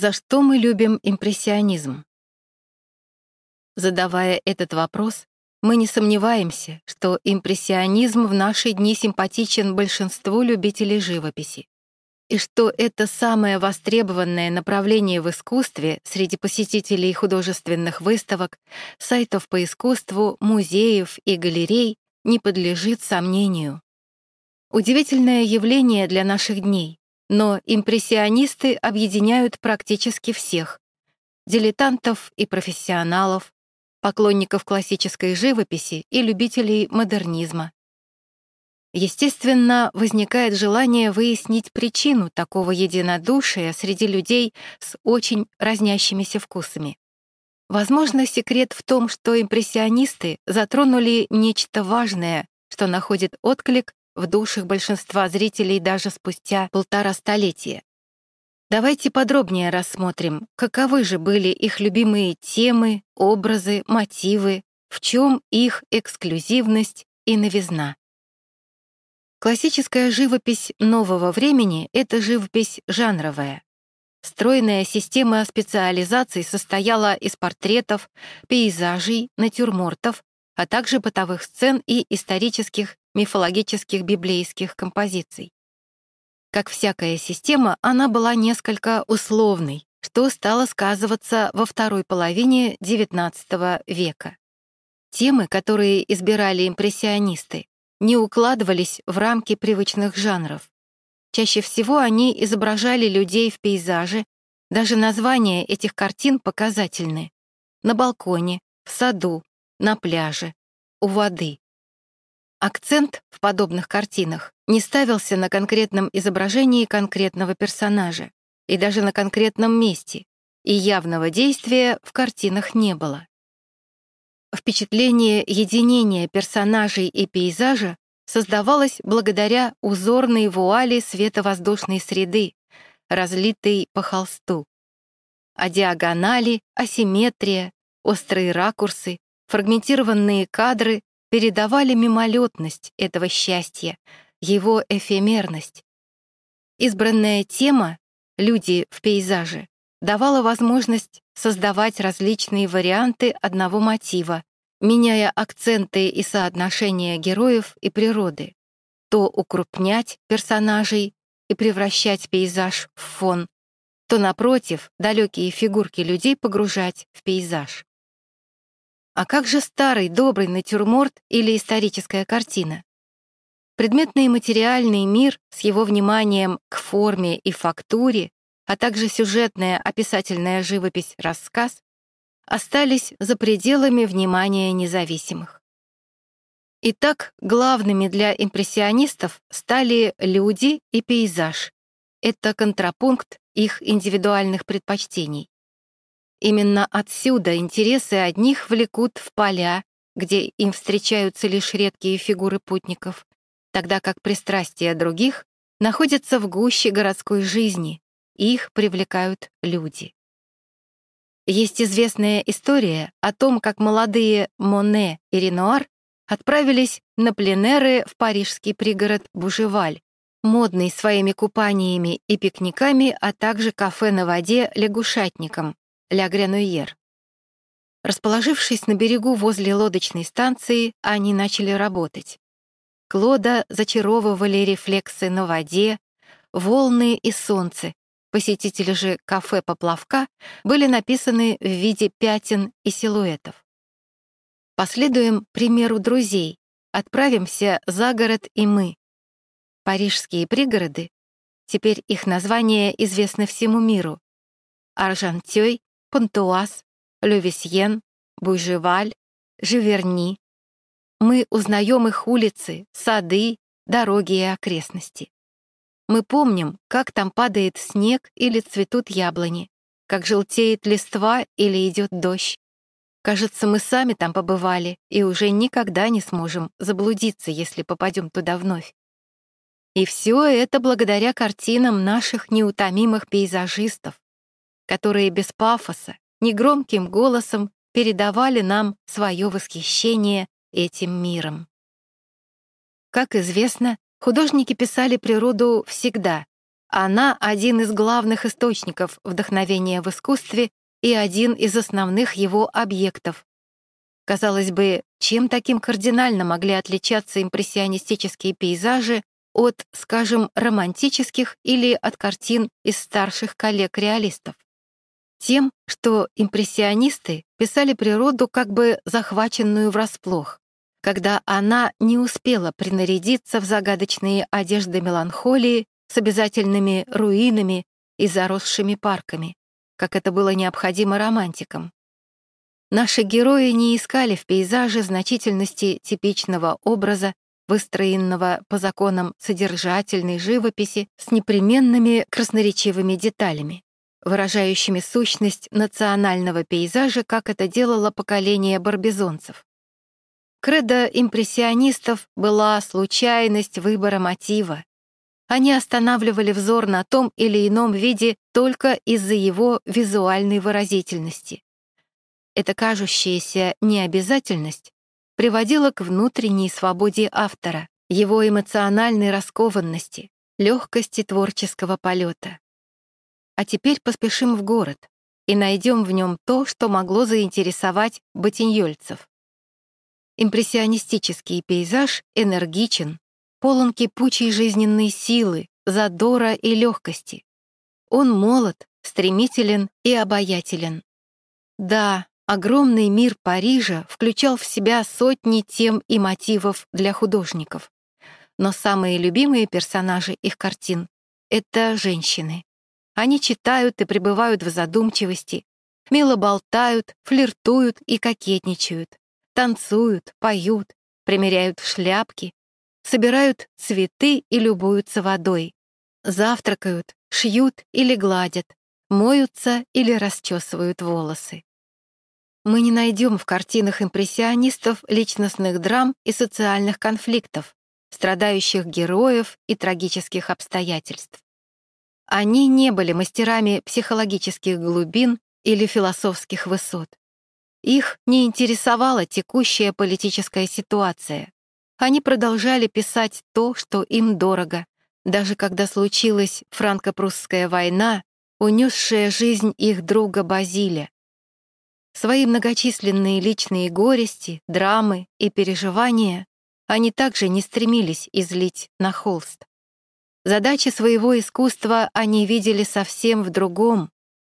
За что мы любим импрессионизм? Задавая этот вопрос, мы не сомневаемся, что импрессионизм в наши дни симпатичен большинству любителей живописи, и что это самое востребованное направление в искусстве среди посетителей художественных выставок, сайтов по искусству, музеев и галерей не подлежит сомнению. Удивительное явление для наших дней, но импрессионисты объединяют практически всех — дилетантов и профессионалов, поклонников классической живописи и любителей модернизма. Естественно, возникает желание выяснить причину такого единодушия среди людей с очень разнящимися вкусами. Возможно, секрет в том, что импрессионисты затронули нечто важное, что находит отклик в душах большинства зрителей даже спустя полтора столетия. Давайте подробнее рассмотрим, каковы же были их любимые темы, образы, мотивы, в чем их эксклюзивность и новизна. Классическая живопись нового времени — это живопись жанровая. Стройная система специализаций состояла из портретов, пейзажей, натюрмортов, а также бытовых сцен и исторических, мифологических библейских композиций. Как всякая система, она была несколько условной, что стало сказываться во второй половине XIX века. Темы, которые избирали импрессионисты, не укладывались в рамки привычных жанров. Чаще всего они изображали людей в пейзаже, даже названия этих картин показательны. На балконе, в саду, на пляже, у воды. Акцент в подобных картинах не ставился на конкретном изображении конкретного персонажа и даже на конкретном месте, и явного действия в картинах не было. Впечатление единения персонажей и пейзажа создавалось благодаря узорной вуали световоздушной среды, разлитой по холсту. А диагонали, асимметрия, острые ракурсы, фрагментированные кадры передавали мимолетность этого счастья, его эфемерность. Избранная тема «Люди в пейзаже» давала возможность создавать различные варианты одного мотива, меняя акценты и соотношения героев и природы, то укрупнять персонажей и превращать пейзаж в фон, то, напротив, далекие фигурки людей погружать в пейзаж. А как же старый добрый натюрморт или историческая картина? Предметный и материальный мир с его вниманием к форме и фактуре, а также сюжетная описательная живопись рассказ остались за пределами внимания независимых. Итак, главными для импрессионистов стали люди и пейзаж. Это контрапункт их индивидуальных предпочтений. Именно отсюда интересы одних влекут в поля, где им встречаются лишь редкие фигуры путников, тогда как пристрастия других находятся в гуще городской жизни, их привлекают люди. Есть известная история о том, как молодые Моне и Ренуар отправились на пленеры в парижский пригород Бужеваль, модный своими купаниями и пикниками, а также кафе на воде лягушатником, Ля. Расположившись на берегу возле лодочной станции, они начали работать. Клода зачаровывали рефлексы на воде, волны и солнце. Посетители же кафе-поплавка были написаны в виде пятен и силуэтов. Последуем примеру друзей. Отправимся за город и мы. Парижские пригороды, теперь их название известно всему миру. Аржантёй, Пантуаз, Левисьен, Буйжеваль, Живерни. Мы узнаем их улицы, сады, дороги и окрестности. Мы помним, как там падает снег или цветут яблони, как желтеет листва или идет дождь. Кажется, мы сами там побывали и уже никогда не сможем заблудиться, если попадем туда вновь. И все это благодаря картинам наших неутомимых пейзажистов, которые без пафоса, негромким голосом передавали нам свое восхищение этим миром. Как известно, художники писали природу всегда, Она один из главных источников вдохновения в искусстве и один из основных его объектов. Казалось бы, чем таким кардинально могли отличаться импрессионистические пейзажи от, скажем, романтических или от картин из старших коллег-реалистов? Тем, что импрессионисты писали природу как бы захваченную врасплох, когда она не успела принарядиться в загадочные одежды меланхолии с обязательными руинами и заросшими парками, как это было необходимо романтикам. Наши герои не искали в пейзаже значительности типичного образа, выстроенного по законам содержательной живописи с непременными красноречивыми деталями, выражающими сущность национального пейзажа, как это делало поколение барбизонцев. Кредо импрессионистов была случайность выбора мотива, они останавливали взор на том или ином виде только из-за его визуальной выразительности. Эта кажущаяся необязательность приводила к внутренней свободе автора, его эмоциональной раскованности, легкости творческого полета. А теперь поспешим в город и найдем в нем то, что могло заинтересовать ботиньольцев. Импрессионистический пейзаж энергичен, полон кипучей жизненной силы, задора и легкости. Он молод, стремителен и обаятелен. Да, огромный мир Парижа включал в себя сотни тем и мотивов для художников. Но самые любимые персонажи их картин — это женщины. Они читают и пребывают в задумчивости, мило болтают, флиртуют и кокетничают, танцуют, поют, примеряют шляпки, собирают цветы и любуются водой, завтракают, шьют или гладят, моются или расчесывают волосы. Мы не найдем в картинах импрессионистов личностных драм и социальных конфликтов, страдающих героев и трагических обстоятельств. Они не были мастерами психологических глубин или философских высот. Их не интересовала текущая политическая ситуация. Они продолжали писать то, что им дорого, даже когда случилась франко-прусская война, унесшая жизнь их друга Базиля. Свои многочисленные личные горести, драмы и переживания они также не стремились излить на холст. Задачи своего искусства они видели совсем в другом,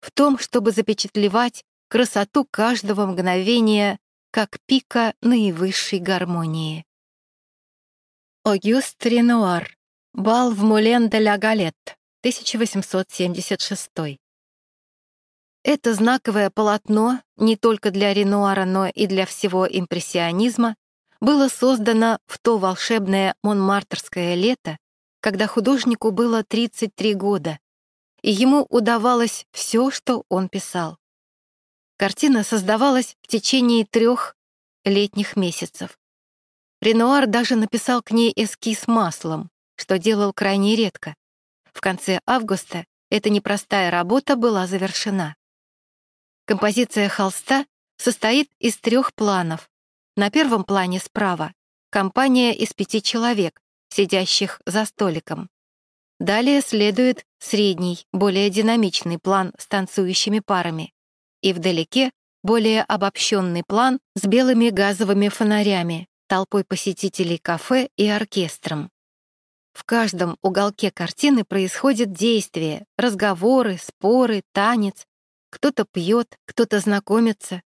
в том, чтобы запечатлевать красоту каждого мгновения как пика наивысшей гармонии. Огюст Ренуар. Бал в Мулен де ла Галет, 1876. Это знаковое полотно не только для Ренуара, но и для всего импрессионизма было создано в то волшебное монмартерское лето, когда художнику было 33 года, и ему удавалось все, что он писал. Картина создавалась в течение трех летних месяцев. Ренуар даже написал к ней эскиз маслом, что делал крайне редко. В конце августа эта непростая работа была завершена. Композиция холста состоит из трех планов. На первом плане справа — компания из пяти человек, сидящих за столиком. Далее следует средний, более динамичный план с танцующими парами. И вдалеке — более обобщенный план с белыми газовыми фонарями, толпой посетителей кафе и оркестром. В каждом уголке картины происходит действие, разговоры, споры, танец. Кто-то пьет, кто-то знакомится.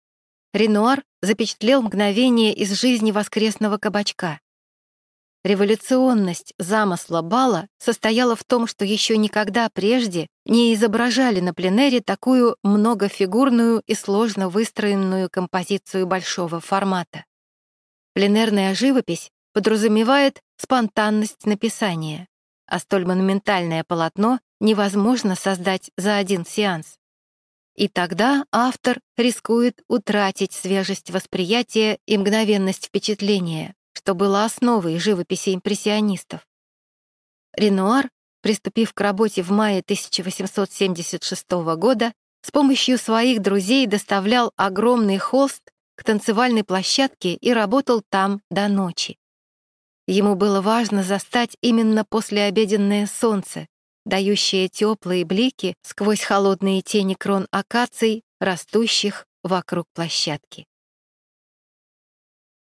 Ренуар запечатлел мгновение из жизни воскресного кабачка. Революционность замысла бала состояла в том, что еще никогда прежде не изображали на пленэре такую многофигурную и сложно выстроенную композицию большого формата. Пленерная живопись подразумевает спонтанность написания, а столь монументальное полотно невозможно создать за один сеанс. И тогда автор рискует утратить свежесть восприятия и мгновенность впечатления, что было основой живописи импрессионистов. Ренуар, приступив к работе в мае 1876 года, с помощью своих друзей доставлял огромный холст к танцевальной площадке и работал там до ночи. Ему было важно застать именно послеобеденное солнце, дающая теплые блики сквозь холодные тени крон акаций, растущих вокруг площадки.